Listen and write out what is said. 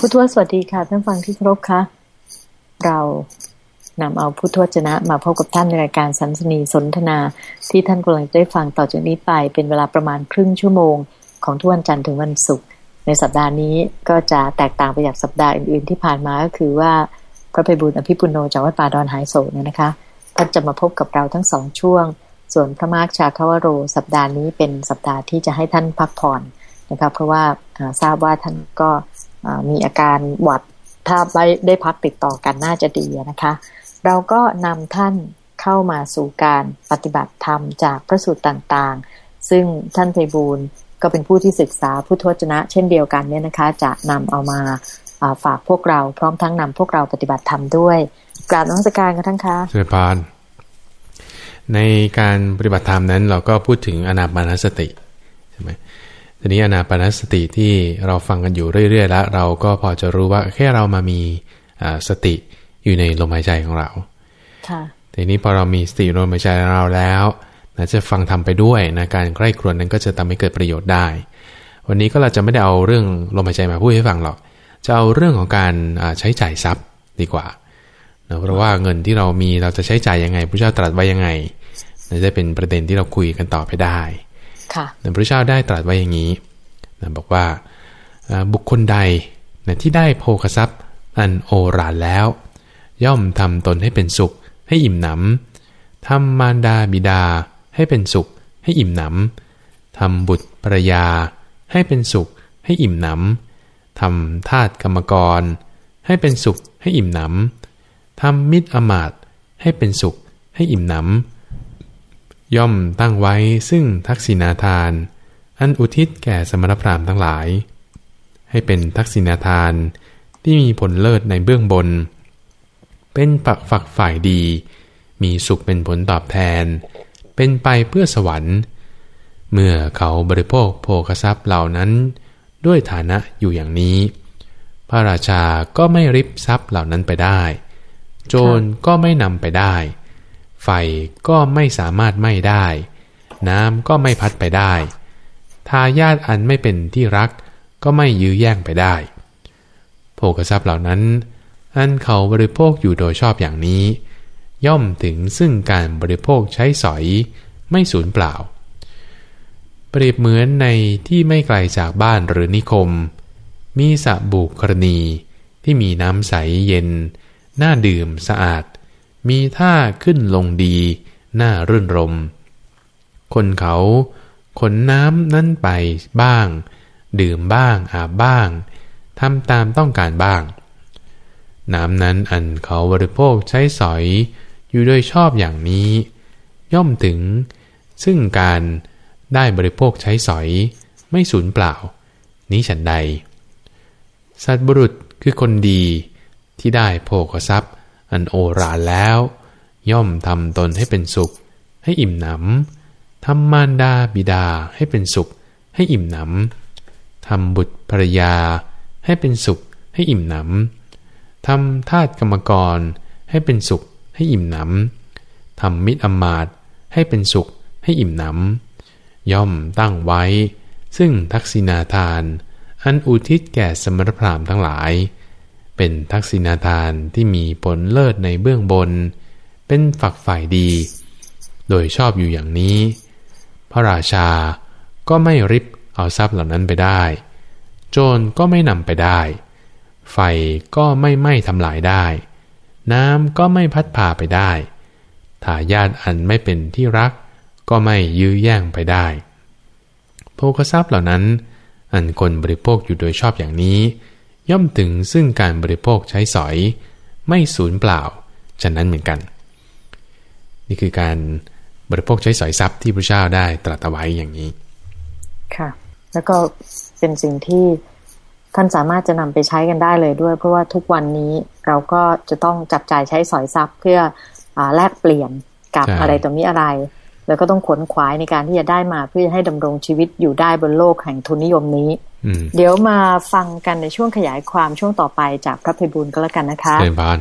พุทธวสวัสดีค่ะท่านฟังที่ครบคะเรานำเอาพุทธวจนะ มาพบกับท่านในรายการสันสนีสนทนา ที่ท่านกำลังได้ฟังต่อจากนี้ไป เป็นเวลาประมาณครึ่งชั่วโมง ของทุกวันจันทร์ถึงวันศุกร์ในสัปดาห์นี้ก็จะแตกต่างไปจากสัปดาห์อื่นๆ ที่ผ่านมาก็คือว่าพระภัยบุญอภิปุโนจากวัดป่าดอนหายโศกเนี่ยนะคะท่านจะมาพบกับเราทั้งสองช่วง ส่วนพระมาร์คชาคาวโร สัปดาห์นี้เป็นสัปดาห์ที่จะให้ท่านพักผ่อนนะคะเพราะว่าทราบว่าท่านก็ มีอาการหวัดถ้าได้ได้พักติดต่อกันน่าจะดีนะคะ เราก็นำท่านเข้ามาสู่การปฏิบัติธรรมจากพระสูตรต่างๆ ซึ่งท่านไพบูลก็เป็นผู้ที่ศึกษาพุทธวจนะ เช่นเดียวกันเนี่ยนะคะ จะนำเอามาฝากพวกเราพร้อมทั้งนำพวกเราปฏิบัติธรรมด้วยกราบน้องสการกันทั้งคะเชิญพานในการปฏิบัติธรรมนั้น เราก็พูดถึงอนาปานสติใช่ไหม ทีนี้อนาปานสติที่เราฟังกันอยู่เรื่อยๆแล้ว เราก็พอจะรู้ว่าแค่เรามามีสติอยู่ในลมหายใจของเราค่ะทีนี้พอเรามีสติลมหายใจเราแล้วนะจะฟังทำไปด้วยนะการใกล้ครวญนั้นก็จะทำให้เกิดประโยชน์ได้ วันนี้ก็เราจะไม่ได้เอาเรื่องลมหายใจมาพูดให้ฟังหรอก จะเอาเรื่องของการใช้จ่ายทรัพย์ดีกว่านะเพราะว่าเงินที่เรามีเราจะใช้จ่ายยังไงพระเจ้าตรัสไว้ยังไงนะจะเป็นประเด็นที่เราคุยกันต่อไปได้ ค่ะพระเจ้าได้ตรัสไว้อย่างนี้นะบอกว่าบุคคลใดนะที่ได้โภคทรัพย์อันโอรานแล้ว ย่อมทำตนให้เป็นสุข ให้อิ่มหนำทำมารดาบิดาให้เป็นสุข ให้อิ่มหนำทำบุตรภรยา ให้เป็นสุข ให้อิ่มหนำทำทาตกรรมกร ให้เป็นสุข ให้อิ่มหนำทำมิตรอมาตให้เป็นสุข ให้อิ่มหนำ ย่อมตั้งไว้ซึ่งทักษิณาทาน อันอุทิศแก่สมณพราหมณ์ทั้งหลาย ให้เป็นทักษิณาทานที่มีผลเลิศในเบื้องบน เป็นปักฝักฝ่ายดี มีสุขเป็นผลตอบแทน เป็นไปเพื่อสวรรค์ เมื่อเขาบริโภคโภคทรัพย์เหล่านั้น ด้วยฐานะอยู่อย่างนี้ พระราชาก็ไม่ริบทรัพย์เหล่านั้นไปได้ โจรก็ไม่นำไปได้ ไฟก็ไม่สามารถไหม้ได้ น้ำก็ไม่พัดไปได้ ทายาทอันไม่เป็นที่รักก็ไม่ยื้อแย่งไปได้ โภคทรัพย์เหล่านั้น อันเขาบริโภคอยู่โดยชอบอย่างนี้ ย่อมถึงซึ่งการบริโภคใช้สอยไม่สูญเปล่า เปรียบเหมือนในที่ไม่ไกลจากบ้านหรือนิคม มีสระบุกรณีที่มีน้ำใสเย็น น่าดื่มสะอาด มีท่าขึ้นลงดีน่ารื่นรม คนเขาขนน้ำนั้นไปบ้าง ดื่มบ้างอาบบ้างทำตามต้องการบ้าง น้ำนั้นอันเขาบริโภคใช้สอยอยู่โดยชอบอย่างนี้ ย่อมถึง ซึ่งการได้บริโภคใช้สอยไม่สูญเปล่า นี้ฉันใด สัตบุรุษคือคนดีที่ได้โภคทรัพย์ อันโอราแล้ว ย่อมทำตนให้เป็นสุข ให้อิ่มหนำทำมารดาบิดาให้เป็นสุข ให้อิ่มหนำทำบุตรภรยา ให้เป็นสุข ให้อิ่มหนำทำทาตกรรมกร ให้เป็นสุข ให้อิ่มหนำทำมิตรอมาตให้เป็นสุข ให้อิ่มหนำย่อมตั้งไว้ ซึ่งทักษิณาทาน อันอุทิศแก่สมรพรามทั้งหลาย เป็นทักษิณาทานที่มีผลเลิศในเบื้องบน เป็นฝักฝ่ายดี โดยชอบอยู่อย่างนี้ พระราชาก็ไม่ริบเอาทรัพย์เหล่านั้นไปได้ โจรก็ไม่นำไปได้ ไฟก็ไม่ไหม้ทำลายได้ น้ำก็ไม่พัดพาไปได้ถ้าญาติอันไม่เป็นที่รัก ก็ไม่ยื้อแย่งไปได้ โภคทรัพย์เหล่านั้น อันคนบริโภคอยู่โดยชอบอย่างนี้ ย่อมถึงซึ่งการบริโภคใช้สอย ไม่สูญเปล่า ฉะนั้นเหมือนกัน นี่คือการบริโภคใช้สอยทรัพย์ที่พระเจ้าได้ตรัสไว้อย่างนี้ ค่ะ แล้วก็เป็นสิ่งที่ท่านสามารถจะนำไปใช้กันได้เลยด้วย เพราะว่าทุกวันนี้เราก็จะต้องจับจ่ายใช้สอยทรัพย์เพื่ออแลกเปลี่ยนกับอะไรตรงนี้อะไร แล้วก็ต้องขวนขวายในการที่จะได้มาเพื่อให้ดำรงชีวิตอยู่ได้บนโลกแห่งทุนนิยมนี้ เดี๋ยวมาฟังกันในช่วงขยายความช่วงต่อไปจากพระพิบูลก็แล้วกันนะคะเป็นบาน